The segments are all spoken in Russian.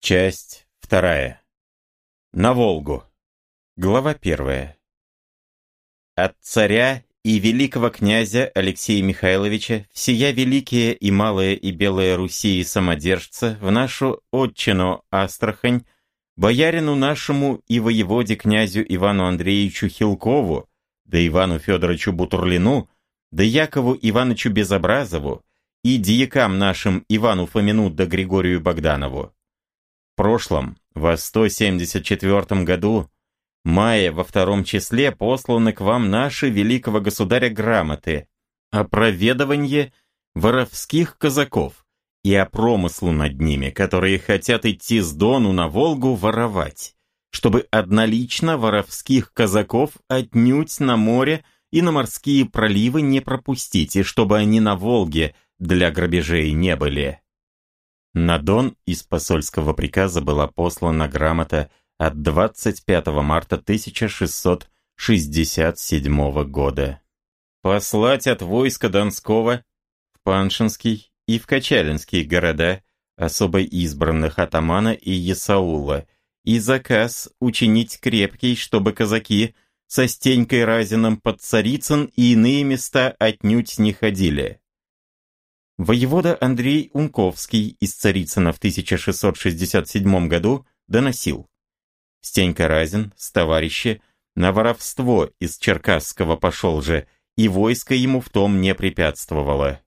Часть вторая. На Волгу. Глава первая. От царя и великого князя Алексея Михайловича всея великие и малые и белые Руси и самодержца в нашу отчину Астрахань, боярину нашему и воеводе князю Ивану Андреевичу Хилкову, да Ивану Федоровичу Бутурлину, да Якову Ивановичу Безобразову и дьякам нашим Ивану Фомину да Григорию Богданову прошлом, во 174 году, мая во втором числе посланы к вам наши великого государя грамоты о проведывании воровских казаков и о промыслу над ними, которые хотят идти с Дону на Волгу воровать, чтобы однолично воровских казаков отнюдь на море и на морские проливы не пропустить, и чтобы они на Волге для грабежей не были. На Дон из посольского приказа была послана грамота от 25 марта 1667 года. Послать от войска Донского в Паншинский и в Качалинский города особо избранных атамана и Есаула и заказ учинить крепкий, чтобы казаки со Стенькой Разином под Царицын и иные места отнюдь не ходили. Воевода Андрей Унковский из Царицына в 1667 году доносил. Стенька Разин с товарищи на воровство из Черкасского пошел же, и войско ему в том не препятствовало.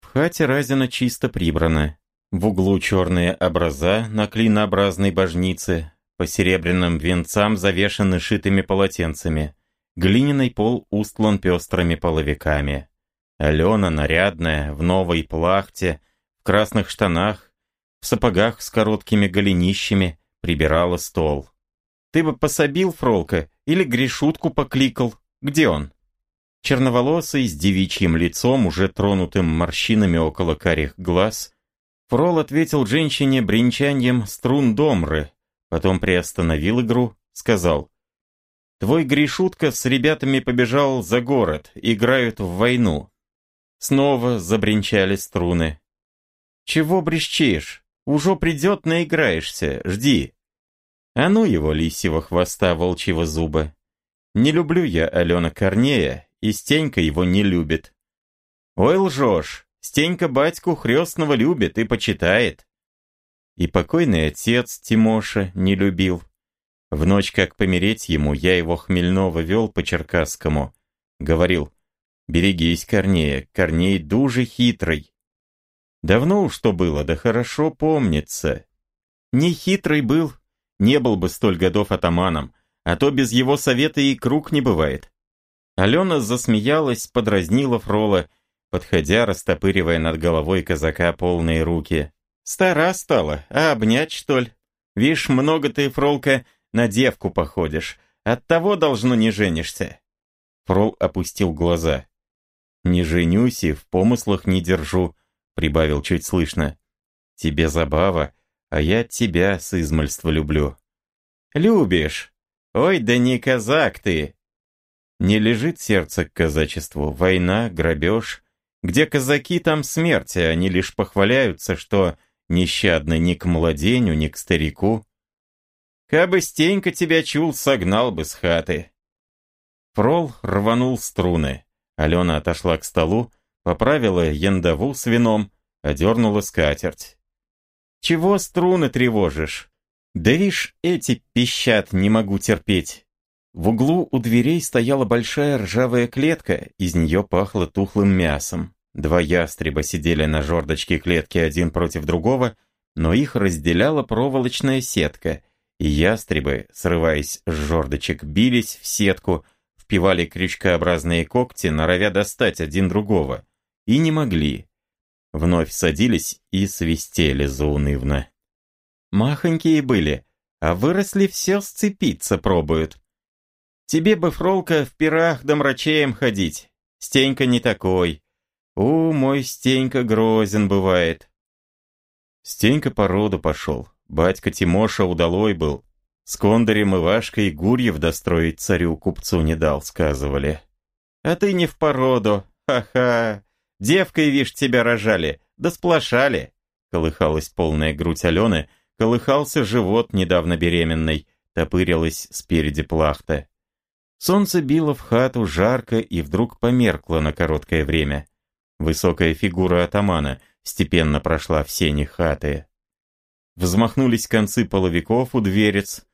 В хате Разина чисто прибрано. В углу черные образа на клинообразной божнице, по серебряным венцам завешаны шитыми полотенцами. Глиняный пол устлан пестрыми половиками. Алена нарядная, в новой плахте, в красных штанах, в сапогах с короткими голенищами, прибирала стол. «Ты бы пособил Фролка или Гришутку покликал? Где он?» Черноволосый, с девичьим лицом, уже тронутым морщинами около карих глаз, Фрол ответил женщине бренчаньем струн домры, потом приостановил игру, сказал, «Твой Гришутка с ребятами побежал за город, играют в войну. Снова забринчали струны. «Чего брещишь? Уже придет, наиграешься, жди!» А ну его лисьего хвоста волчьего зуба. Не люблю я Алена Корнея, и Стенька его не любит. Ой, лжешь, Стенька батьку хрестного любит и почитает. И покойный отец Тимоша не любил. В ночь, как помереть ему, я его хмельного вел по Черкасскому. Говорил, Берегись Корнея, Корней дужи хитрый. Давно уж что было, да хорошо помнится. Не хитрый был, не был бы столь годов атаманом, а то без его совета и круг не бывает. Алена засмеялась, подразнила Фрола, подходя, растопыривая над головой казака полные руки. «Стара стала, а обнять, что ли? Вишь, много ты, Фролка, на девку походишь. Оттого, должно, не женишься». Фрол опустил глаза. «Не женюсь и в помыслах не держу», — прибавил чуть слышно. «Тебе забава, а я тебя с измальства люблю». «Любишь? Ой, да не казак ты!» Не лежит сердце к казачеству, война, грабеж. Где казаки, там смерть, а они лишь похваляются, что нещадно ни к младеню, ни к старику. Кабы Стенька тебя чул, согнал бы с хаты. Фрол рванул струны. Алена отошла к столу, поправила яндаву с вином, одернула скатерть. «Чего струны тревожишь? Да вишь, эти пищат не могу терпеть». В углу у дверей стояла большая ржавая клетка, из нее пахло тухлым мясом. Два ястреба сидели на жердочке клетки один против другого, но их разделяла проволочная сетка, и ястребы, срываясь с жердочек, бились в сетку, впивали крючкообразные когти, норовя достать один другого, и не могли. Вновь садились и свистели заунывно. Махонькие были, а выросли все сцепиться пробуют. Тебе бы, Фролка, в пирах да мрачеем ходить. Стенька не такой. У, мой Стенька грозен бывает. Стенька по роду пошел. Батька Тимоша удалой был. С Кондарем Ивашкой Гурьев достроить царю-купцу не дал, сказывали. А ты не в породу, ха-ха. Девкой, вишь, тебя рожали, да сплошали. колыхалась полная грудь Алены, колыхался живот недавно беременной, топырилась спереди плахта. Солнце било в хату жарко и вдруг померкло на короткое время. Высокая фигура атамана степенно прошла в сени хаты. Взмахнулись концы половиков у дверец.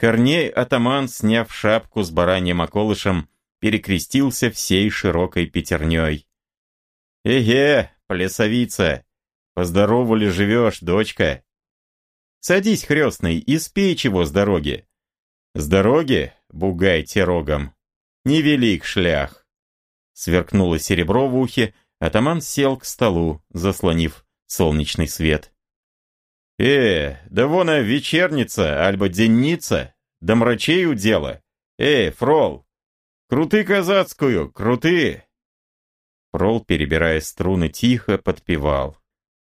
Корней атаман, сняв шапку с бараньим околышем, перекрестился всей широкой пятерней. «Эге, плясовица! Поздорову ли живешь, дочка?» «Садись, хрестный, и спей чего с дороги!» «С дороги, бугайте рогом, невелик шлях!» Сверкнуло серебро в ухе, атаман сел к столу, заслонив солнечный свет. «Э, да вон а вечерница, альбо денница, да мрачею дело. Эй, фрол, крути казацкую, крути!» Фрол, перебирая струны, тихо подпевал.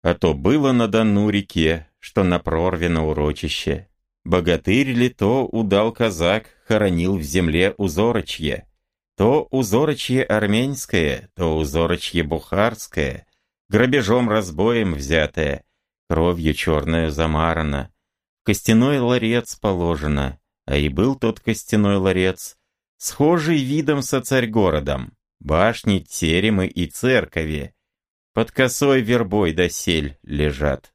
А то было на Дону реке, что на прорве на урочище. Богатырь ли то удал казак, хоронил в земле узорочье. То узорочье армянское, то узорочье бухарское, грабежом-разбоем взятое, кровью черную замарано. Костяной ларец положено, а и был тот костяной ларец, схожий видом со царь-городом, башни, теремы и церкови, под косой вербой досель лежат.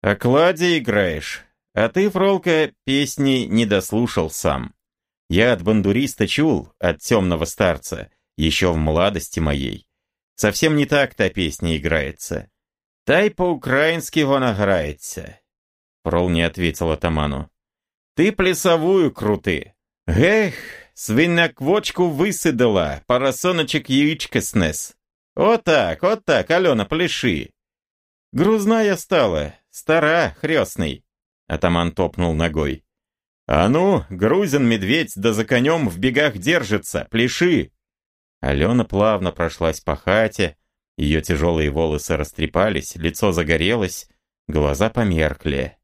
«О кладе играешь, а ты, Фролка, песни не дослушал сам. Я от бандуриста чул, от темного старца, еще в молодости моей. Совсем не так та песня играется. Та й по-украински вона грається. Фрол не ответил атаману. Ты плясовую крути. Гех, свиня квочку высыдала, парасоночек яичко снес. Вот так, вот так, Алена, пляши. Грузная стала, стара, хрестный. Атаман топнул ногой. А ну, грузин медведь, да за конем в бегах держится, пляши. Алена плавно прошлась по хате, ее тяжелые волосы растрепались, лицо загорелось, глаза померкли.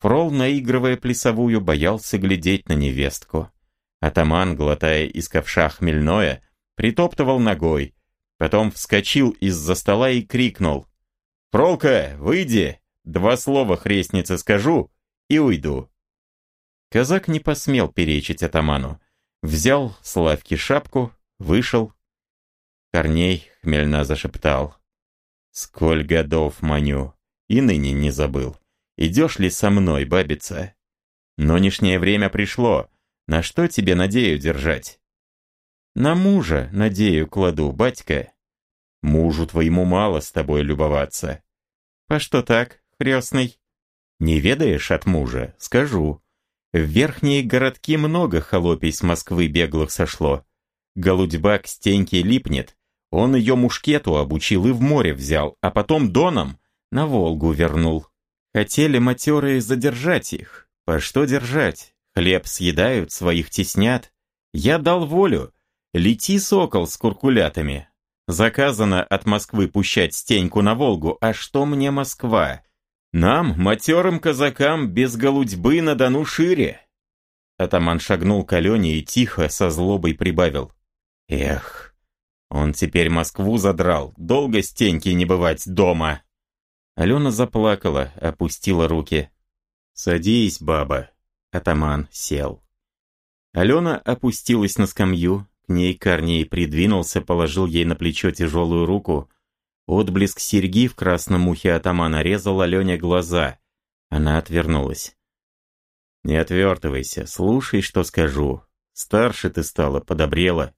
Фрол, наигрывая плясовую, боялся глядеть на невестку. Атаман, глотая из ковша хмельное, притоптывал ногой, потом вскочил из-за стола и крикнул. «Фролка, выйди! Два слова хрестнице скажу и уйду». Казак не посмел перечить атаману. Взял с лавки шапку, вышел, Корней хмельно зашептал. «Сколь годов маню, и ныне не забыл. Идешь ли со мной, бабица? Нынешнее время пришло. На что тебе надею держать?» «На мужа надею кладу, батька». «Мужу твоему мало с тобой любоваться». «По что так, хрестный?» «Не ведаешь от мужа? Скажу. В верхние городки много холопий с Москвы беглых сошло. Голудьба к стеньке липнет, он ее мушкету обучил и в море взял, а потом доном на Волгу вернул. Хотели матерые задержать их. По что держать? Хлеб съедают, своих теснят. Я дал волю. Лети, сокол, с куркулятами. Заказано от Москвы пущать стеньку на Волгу, а что мне Москва? Нам, матерым казакам, без голудьбы на Дону шире. Атаман шагнул к Алене и тихо, со злобой прибавил. Эх, он теперь Москву задрал, долго стеньки не бывать дома. Алена заплакала, опустила руки. «Садись, баба». Атаман сел. Алена опустилась на скамью, к ней Корней придвинулся, положил ей на плечо тяжелую руку. Отблеск серьги в красном ухе атамана резал Алене глаза. Она отвернулась. «Не отвертывайся, слушай, что скажу. Старше ты стала, подобрела.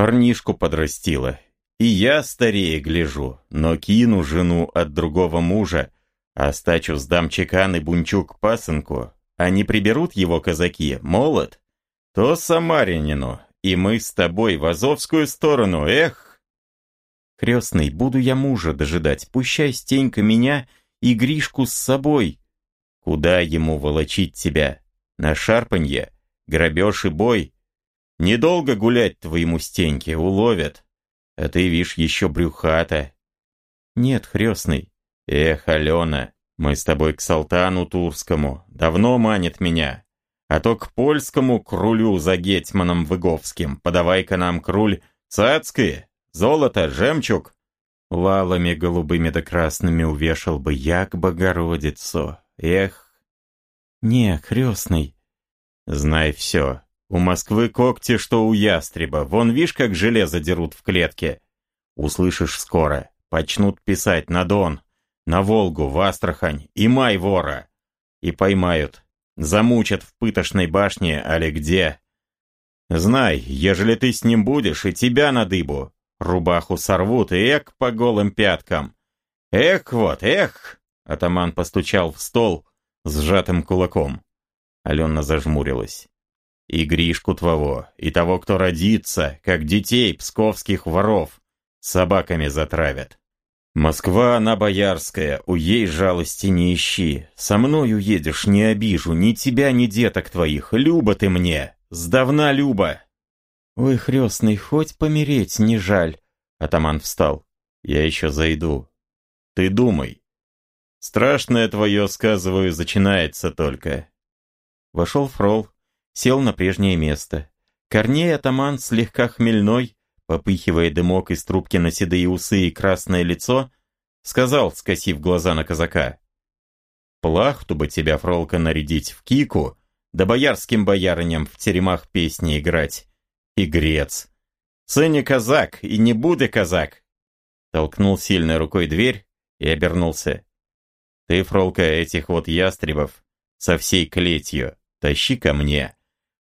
Парнишку подрастила. И я старее гляжу, но кину жену от другого мужа, а стачу сдам чекан и бунчук пасынку, а не приберут его казаки, молот, то самарянину, и мы с тобой в Азовскую сторону, эх! Крестный, буду я мужа дожидать, пущай Стенька меня и Гришку с собой. Куда ему волочить тебя? На шарпанье, грабеж и бой, Недолго гулять твоему стеньке, уловят. А ты, вишь, еще брюхата. Нет, хрестный. Эх, Алена, мы с тобой к Салтану Турскому. Давно манит меня. А то к польскому крулю за гетьманом Выговским. Подавай-ка нам круль цацкое, золото, жемчуг. Лалами голубыми да красными увешал бы, як Богородицу. Эх! Не, крестный. Знай все. У Москвы когти, что у ястреба. Вон, вишь, как железо дерут в клетке. Услышишь скоро. Почнут писать на Дон, на Волгу, в Астрахань и май вора. И поймают. Замучат в пытошной башне, али где. Знай, ежели ты с ним будешь, и тебя на дыбу. Рубаху сорвут, и эк по голым пяткам. Эх вот, эх! Атаман постучал в стол сжатым кулаком. Алена зажмурилась. И Гришку твоего, и того, кто родится, как детей псковских воров, собаками затравят. Москва, она боярская, у ей жалости не ищи. Со мной уедешь, не обижу, ни тебя, ни деток твоих. Люба ты мне, сдавна Люба. «Ой, хрестный, хоть помереть не жаль!» Атаман встал. «Я еще зайду. Ты думай. Страшное твое, сказываю, начинается только». Вошел Фрол, сел на прежнее место. Корней атаман, слегка хмельной, попыхивая дымок из трубки на седые усы и красное лицо, сказал, скосив глаза на казака. «Плахту бы тебя, Фролка, нарядить в кику, да боярским боярыням в теремах песни играть и грец. Сыне казак, и не буде казак. Толкнул сильной рукой дверь и обернулся. Ты, Фролка, этих вот ястребов со всей клетью тащи ко мне.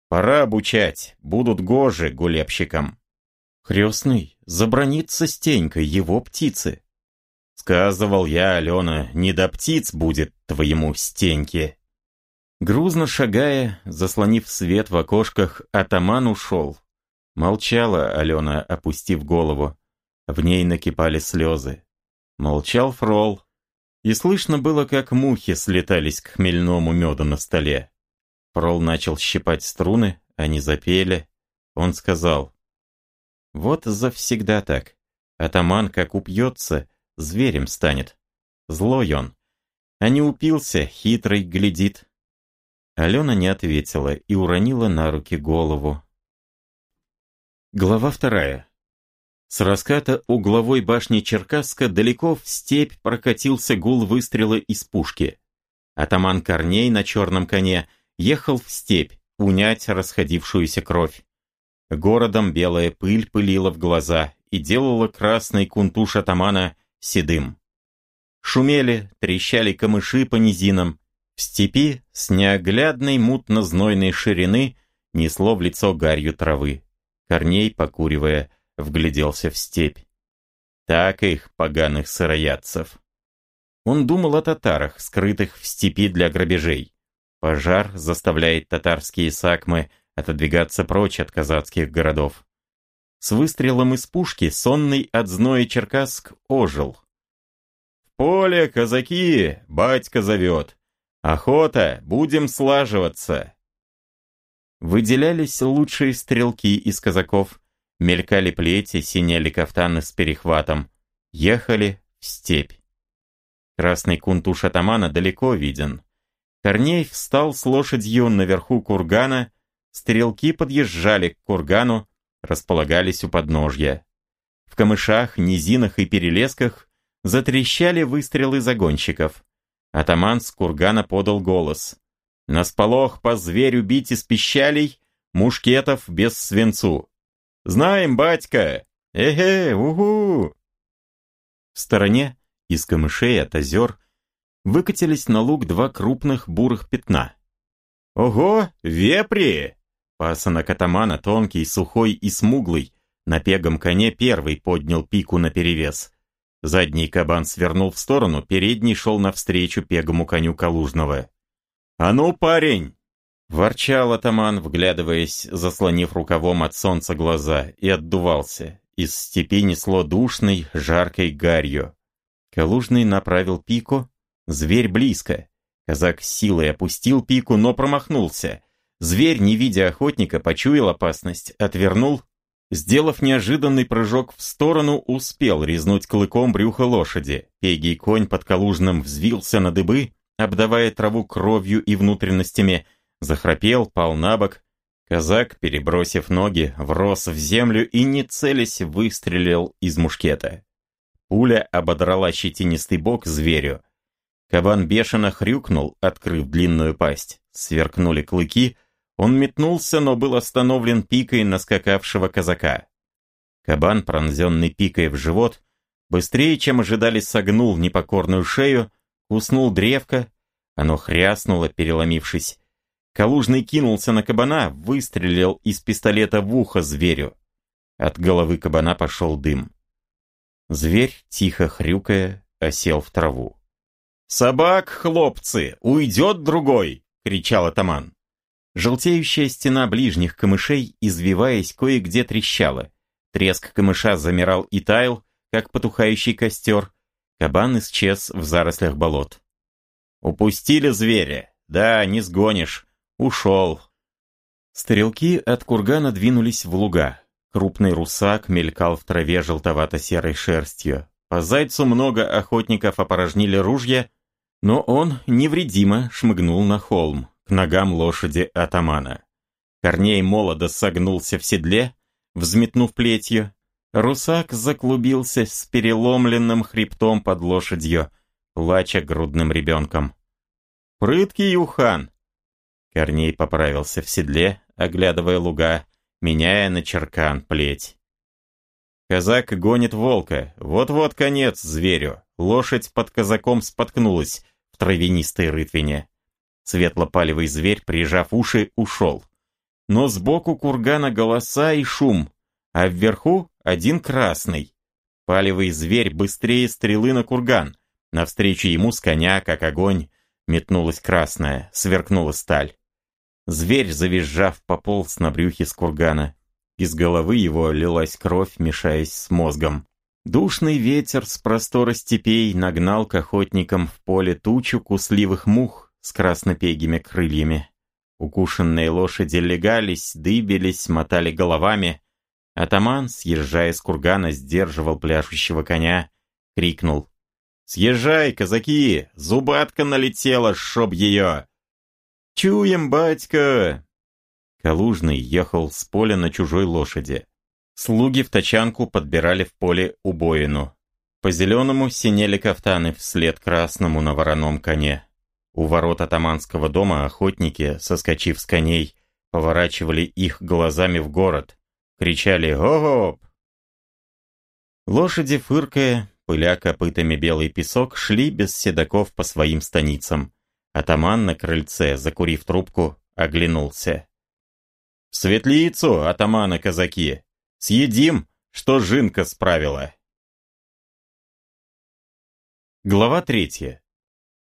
Пора обучать, будут гожи гулебщикам. Хрестный, забронится стенькой его птицы. Сказывал я, Алена, не до птиц будет твоему стеньке. Грузно шагая, заслонив свет в окошках, атаман ушел. Молчала Алена, опустив голову. В ней накипали слезы. Молчал Фрол. И слышно было, как мухи слетались к хмельному меду на столе. Фрол начал щипать струны, они запели. Он сказал, «Вот завсегда так. Атаман, как упьется, зверем станет. Злой он. А не упился, хитрый глядит». Алена не ответила и уронила на руки голову. Глава вторая. С раската угловой башни Черкасска далеко в степь прокатился гул выстрела из пушки. Атаман Корней на черном коне ехал в степь унять расходившуюся кровь. Городом белая пыль пылила в глаза и делала красный кунтуш атамана седым. Шумели, трещали камыши по низинам. В степи с неоглядной мутно-знойной ширины несло в лицо гарью травы. Корней, покуривая, вгляделся в степь. Так их, поганых сыроядцев. Он думал о татарах, скрытых в степи для грабежей. Пожар заставляет татарские сакмы отодвигаться прочь от казацких городов. С выстрелом из пушки сонный от зноя Черкасск ожил. «В поле, казаки, батька зовет! Охота, будем слаживаться!» Выделялись лучшие стрелки из казаков, мелькали плети, синяли кафтаны с перехватом, ехали в степь. Красный кунтуш атамана далеко виден. Корней встал с лошадью наверху кургана, стрелки подъезжали к кургану, располагались у подножья. В камышах, низинах и перелесках затрещали выстрелы загонщиков. Атаман с кургана подал голос. На сполох по зверю бить из пищалей, мушкетов без свинцу. Знаем, батька! Эге, угу! В стороне, из камышей от озер, выкатились на луг два крупных бурых пятна. «Ого, вепри!» Пасынок атамана, тонкий, сухой и смуглый, на пегом коне первый поднял пику наперевес. Задний кабан свернул в сторону, передний шел навстречу пегому коню Калужного. «А ну, парень!» Ворчал атаман, вглядываясь, заслонив рукавом от солнца глаза, и отдувался. Из степи несло душной, жаркой гарью. Калужный направил пику. Зверь близко. Казак силой опустил пику, но промахнулся. Зверь, не видя охотника, почуял опасность, отвернул. Сделав неожиданный прыжок в сторону, успел резнуть клыком брюхо лошади. Пегий конь под Калужным взвился на дыбы, обдавая траву кровью и внутренностями, захрапел, пал на бок. Казак, перебросив ноги, врос в землю и, не целясь, выстрелил из мушкета. Пуля ободрала щетинистый бок зверю. Кабан бешено хрюкнул, открыв длинную пасть. Сверкнули клыки. Он метнулся, но был остановлен пикой наскакавшего казака. Кабан, пронзенный пикой в живот, быстрее, чем ожидали, согнул непокорную шею, уснул древко, оно хряснуло, переломившись. Калужный кинулся на кабана, выстрелил из пистолета в ухо зверю. От головы кабана пошел дым. Зверь, тихо хрюкая, осел в траву. «Собак, хлопцы, уйдет другой!» — кричал атаман. Желтеющая стена ближних камышей, извиваясь, кое-где трещала. Треск камыша замирал и таял, как потухающий костер. Кабан исчез в зарослях болот. «Упустили зверя. Да, не сгонишь. Ушел». Стрелки от кургана двинулись в луга. Крупный русак мелькал в траве желтовато-серой шерстью. По зайцу много охотников опорожнили ружья, но он невредимо шмыгнул на холм, к ногам лошади атамана. Корней молодо согнулся в седле, взметнув плетью. Русак заклубился с переломленным хребтом под лошадью, плача грудным ребенком. «Прыткий Юхан!» Корней поправился в седле, оглядывая луга, меняя на черкан плеть. Казак гонит волка, вот-вот конец зверю. Лошадь под казаком споткнулась в травянистой рытвине. Светлопалевый зверь, прижав уши, ушел. Но сбоку кургана голоса и шум, а вверху один красный. Палевый зверь быстрее стрелы на курган. Навстречу ему с коня, как огонь, метнулась красная, сверкнула сталь. Зверь, завизжав, пополз на брюхе с кургана. Из головы его лилась кровь, мешаясь с мозгом. Душный ветер с простора степей нагнал к охотникам в поле тучу кусливых мух с краснопегими крыльями. Укушенные лошади легались, дыбились, мотали головами. Атаман, съезжая с кургана, сдерживал пляшущего коня, крикнул. «Съезжай, казаки! Зубатка налетела, шоб ее!» «Чуем, батька!» Калужный ехал с поля на чужой лошади. Слуги в тачанку подбирали в поле убоину. По зеленому синели кафтаны вслед красному на вороном коне. У ворот атаманского дома охотники, соскочив с коней, поворачивали их глазами в город. Кричали «Го-гоп!». Лошади, фыркая, пыля копытами белый песок, шли без седаков по своим станицам. Атаман на крыльце, закурив трубку, оглянулся. «В светлицу, атамана казаки! Съедим, что жинка справила!» Глава третья.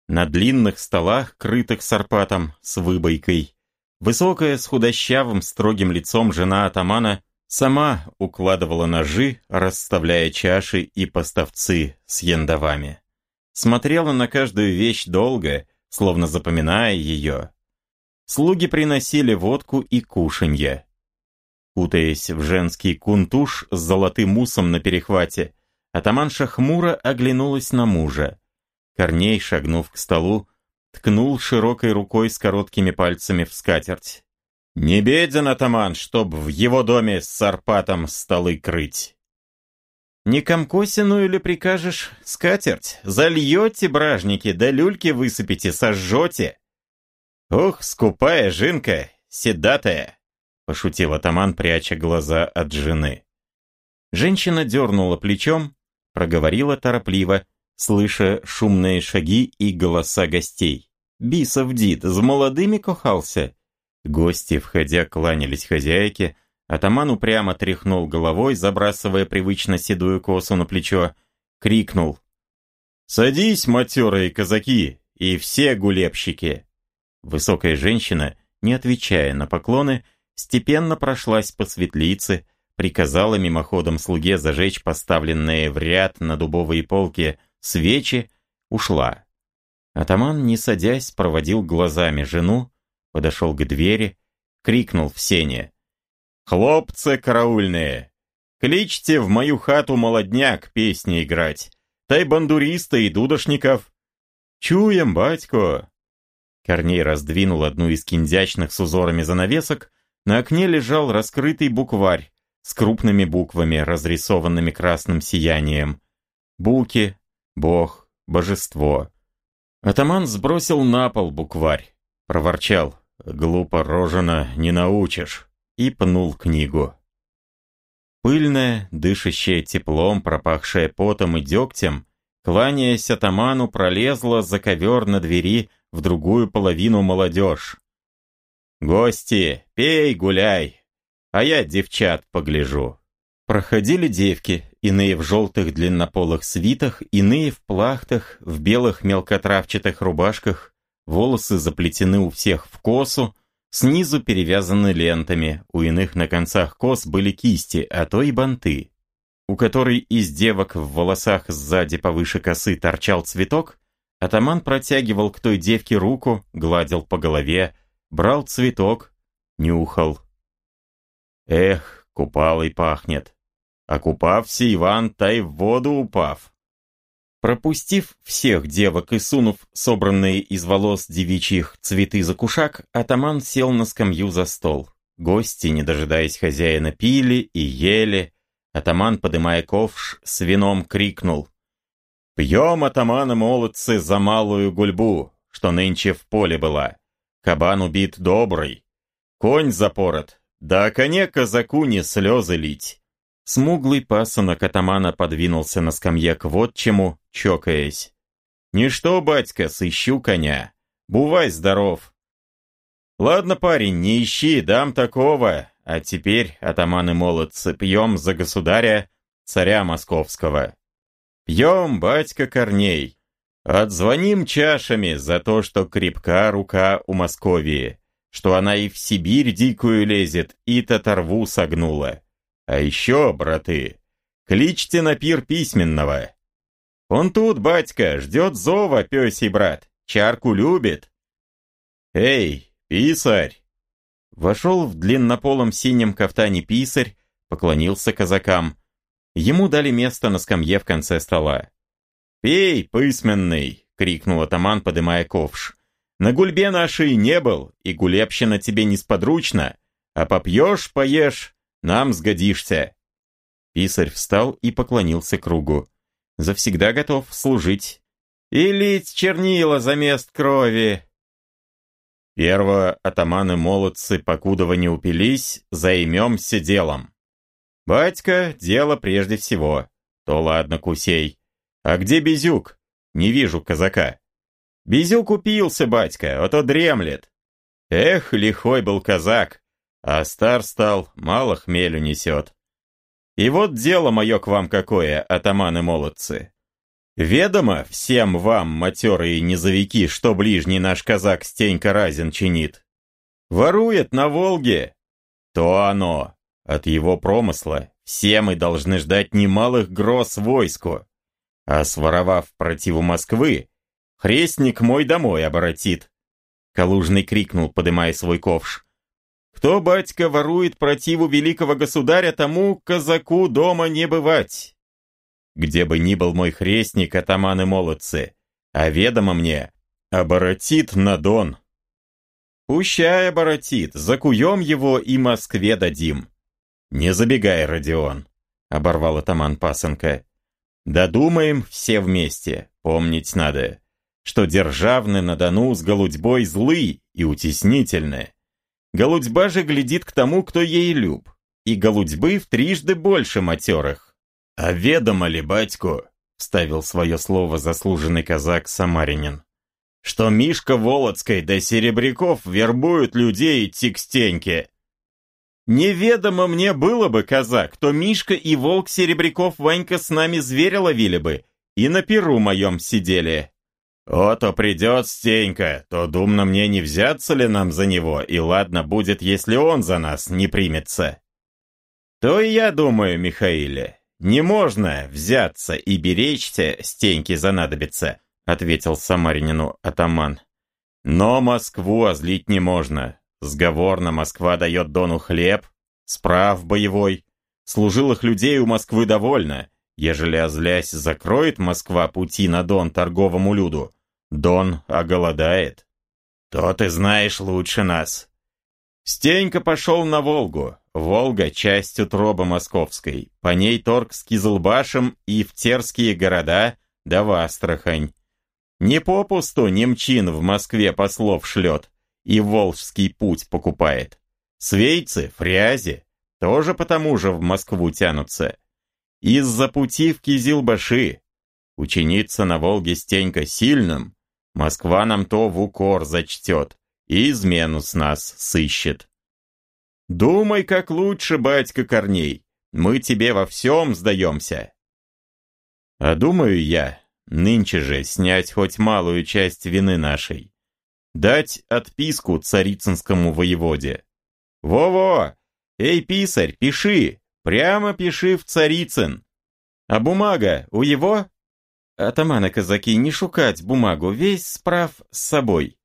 На длинных столах, крытых сарпатом, с выбойкой, высокая с худощавым строгим лицом жена атамана сама укладывала ножи, расставляя чаши и поставцы с яндовами. Смотрела на каждую вещь долго, словно запоминая ее. Слуги приносили водку и кушанье. Кутаясь в женский кунтуш с золотым мусом на перехвате, атаманша хмуро оглянулась на мужа. Корней, шагнув к столу, ткнул широкой рукой с короткими пальцами в скатерть. «Не беден, атаман, чтоб в его доме с сарпатом столы крыть!» «Не комкосину или прикажешь скатерть? Зальете бражники, да люльки высыпите, сожжете!» «Ух, скупая жинка, седатая!» — пошутил атаман, пряча глаза от жены. Женщина дернула плечом, проговорила торопливо, слыша шумные шаги и голоса гостей. «Бисов дид, с молодыми кохался!» Гости, входя, кланялись хозяйке, атаман упрямо тряхнул головой, забрасывая привычно седую косу на плечо, крикнул. «Садись, матерые казаки, и все гулебщики!» Высокая женщина, не отвечая на поклоны, степенно прошлась по светлице, приказала мимоходом слуге зажечь поставленные в ряд на дубовые полки свечи, ушла. Атаман, не садясь, проводил глазами жену, подошел к двери, крикнул в сене. «Хлопцы караульные! Кличьте в мою хату молодняк песни играть, тай бандуриста и дудошников!» «Чуем, батько!» Корней раздвинул одну из киндячных с узорами занавесок, на окне лежал раскрытый букварь с крупными буквами, разрисованными красным сиянием. Буки, бог, божество. Атаман сбросил на пол букварь, проворчал «Глупо рожено, не научишь» и пнул книгу. Пыльная, дышащая теплом, пропахшая потом и дегтем, кланяясь атаману, пролезла за ковер на двери в другую половину молодежь. «Гости, пей, гуляй, а я девчат погляжу». Проходили девки, иные в желтых длиннополых свитах, иные в плахтах, в белых мелкотравчатых рубашках, волосы заплетены у всех в косу, снизу перевязаны лентами, у иных на концах кос были кисти, а то и банты. У которой из девок в волосах сзади повыше косы торчал цветок, атаман протягивал к той девке руку, гладил по голове, брал цветок, нюхал. Эх, купалой пахнет. Окупався Иван, та й в воду упав. Пропустив всех девок и сунув собранные из волос девичьих цветы за кушак, атаман сел на скамью за стол. Гости, не дожидаясь хозяина, пили и ели. Атаман, подымая ковш, с вином крикнул. «Пьем, атаманы молодцы, за малую гульбу, что нынче в поле была. Кабан убит добрый, конь запорот, да коне казаку не слезы лить». Смуглый пасынок атамана подвинулся на скамье к вотчему, чокаясь. «Ничто, батька, сыщу коня. Бувай здоров!» «Ладно, парень, не ищи, дам такого. А теперь, атаманы-молодцы, пьем за государя, царя московского. Пьем, батька Корней. Отзвоним чашами за то, что крепка рука у Московии, что она и в Сибирь дикую лезет, и татарву согнула. А еще, браты, кличьте на пир письменного. Он тут, батька, ждет зова, пёсий брат, чарку любит. Эй, писарь! Вошел в длиннополом синем кафтане писарь, поклонился казакам. Ему дали место на скамье в конце стола. «Пей, письменный!» — крикнул атаман, подымая ковш. «На гульбе нашей не был, и гулебщина тебе несподручна, а попьешь, поешь, нам сгодишься!» Писарь встал и поклонился кругу. «Завсегда готов служить. И лить чернила за мест крови!» Перво атаманы-молодцы, покудова не упились, займемся делом. «Батька, дело прежде всего. То ладно, Кусей. А где Безюк? Не вижу казака». «Безюк упился, батька, а то дремлет». «Эх, лихой был казак, а стар стал, мало хмелю несет. И вот дело мое к вам какое, атаманы-молодцы. Ведомо всем вам, матерые низовики, что ближний наш казак Стенька Разин чинит. Ворует на Волге. То оно. От его промысла все мы должны ждать немалых гроз войску. А своровав противу Москвы, хрестник мой домой оборотит. Калужный крикнул, подымая свой ковш. Кто, батька, ворует противу великого государя, тому казаку дома не бывать. Где бы ни был мой хрестник, атаманы-молодцы, а ведомо мне, оборотит на дон. Пущай оборотит, закуем его и Москве дадим. Не забегай, Родион, оборвал атаман пасынка. Додумаем все вместе, помнить надо, что державны на Дону с голудьбой злы и утеснительны. Голудьба же глядит к тому, кто ей люб, и голудьбы в трижды больше матерых. «А ведомо ли, батьку?» — вставил свое слово заслуженный казак Самаринин. «Что Мишка Володской да Серебряков вербуют людей идти к стеньке». «Неведомо мне было бы, казак, то Мишка и Волк Серебряков Ванька с нами зверя ловили бы, и на перу моем сидели». «О, то придет Стенька, то думно мне не взяться ли нам за него, и ладно будет, если он за нас не примется». «То и я думаю, Михаиле, не можно взяться и беречься, Стеньки занадобится», ответил Самаринину атаман. «Но Москву озлить не можно. Сговорно Москва дает Дону хлеб, справ боевой. Служилых людей у Москвы довольно». Ежели озлясь закроет Москва пути на Дон торговому люду, Дон оголодает. То ты знаешь лучше нас. Стенька пошел на Волгу. Волга — часть утробы московской, по ней торг с Кизылбашем и в терские города, да в Астрахань. Не попусту немчин в Москве послов шлет и Волжский путь покупает. Свейцы, фрязи тоже потому же в Москву тянутся. Из-за пути в Кизилбаши. Ученица на Волге Стенька сильным, Москва нам то в укор зачтет и измену с нас сыщет. Думай, как лучше, батька Корней, мы тебе во всем сдаемся. А думаю я, нынче же снять хоть малую часть вины нашей. Дать отписку царицынскому воеводе. Во-во! Эй, писарь, пиши! Прямо пиши в Царицын! А бумага у его? Атаманы-казаки, не шукать бумагу, весь справ с собой.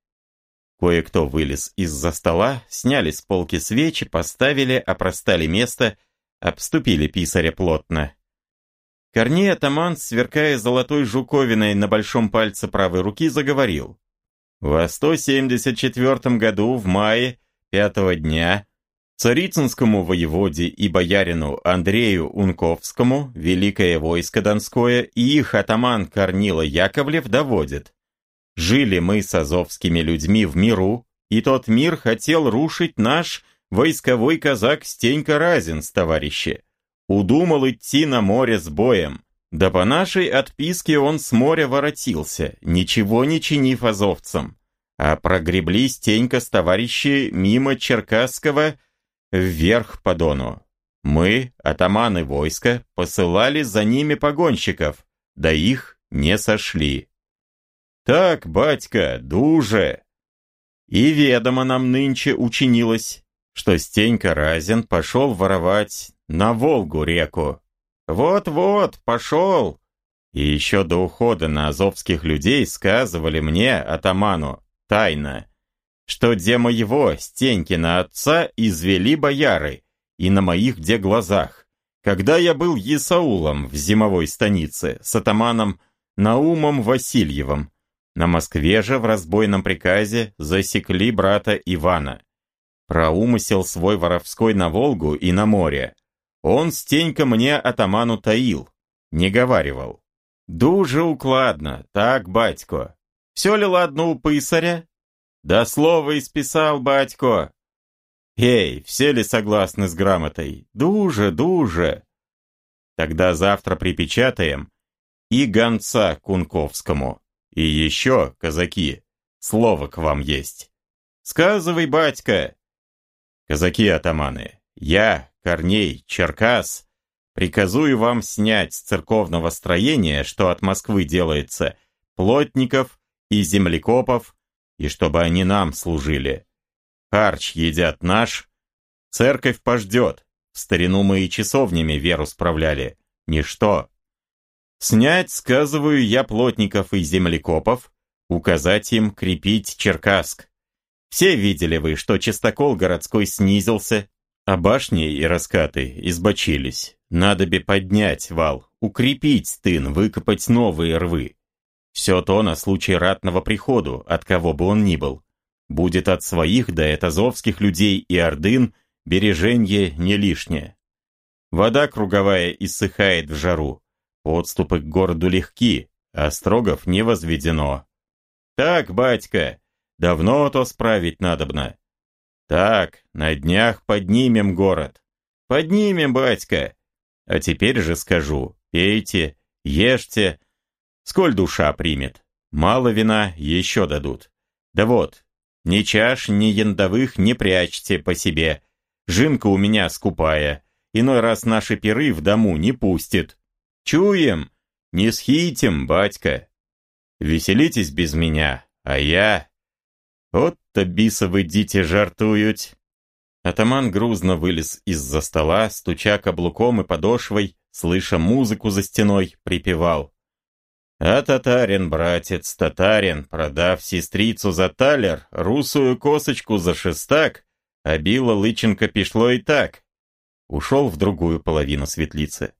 Кое-кто вылез из-за стола, сняли с полки свечи, поставили, опростали место, обступили писаря плотно. Корней атаман, сверкая золотой жуковиной на большом пальце правой руки, заговорил. Во 174 году, в мае, пятого дня, Царицынскому воеводе и боярину Андрею Унковскому Великое войско Донское и их атаман Корнила Яковлев доводят. Жили мы с азовскими людьми в миру, и тот мир хотел рушить наш войсковой казак Стенька Разин с товарищи. Удумал идти на море с боем. Да по нашей отписке он с моря воротился, ничего не чинив азовцам. А прогребли Стенька с товарищи мимо Черкасского вверх по Дону. Мы, атаманы войска, посылали за ними погонщиков, да их не сошли. Так, батька, дуже. И ведомо нам нынче учинилось, что Стенька Разин пошел воровать на Волгу-реку. Вот-вот, пошел. И еще до ухода на азовских людей сказывали мне, атаману, тайно, что где моего, Стенькина отца, извели бояры, и на моих где глазах, когда я был Есаулом в зимовой станице с атаманом Наумом Васильевым. На Москве же в разбойном приказе засекли брата Ивана. Про умысел свой воровской на Волгу и на море. Он Стенька мне атаману таил, не говаривал. Дуже укладно, так, батько. Все ли ладно у писаря? Да слово исписал, батько. Эй, все ли согласны с грамотой? Дуже, дуже. Тогда завтра припечатаем и гонца Кунковскому. И еще, казаки, слово к вам есть. Сказывай, батька. Казаки-атаманы, я, Корней, Черкас, приказую вам снять с церковного строения, что от Москвы делается, плотников и землекопов, и чтобы они нам служили. Харч едят наш, церковь пождет. В старину мы и часовнями веру справляли. Ничто. Снять, сказываю я, плотников и землекопов, указать им крепить Черкасск. Все видели вы, что чистокол городской снизился, а башни и раскаты избочились. Надо бы поднять вал, укрепить тын, выкопать новые рвы. Все то на случай ратного приходу, от кого бы он ни был. Будет от своих, да от азовских людей и ордын, береженье не лишнее. Вода круговая иссыхает в жару, подступы к городу легки, а строгов не возведено. Так, батька, давно то справить надобно. Так, на днях поднимем город. Поднимем, батька. А теперь же скажу, пейте, ешьте, Сколь душа примет. Мало вина еще дадут. Да вот, ни чаш, ни яндовых не прячьте по себе. Жинка у меня скупая. Иной раз наши пиры в дому не пустит. Чуем, не схитим, батька. Веселитесь без меня, а я... Вот-то бисовы дити жартуют. Атаман грузно вылез из-за стола, стуча каблуком и подошвой, слыша музыку за стеной, припевал. А татарин, братец, татарин, продав сестрицу за талер, русую косочку за шестак, а била лыченко пішло и так. Ушел в другую половину светлицы.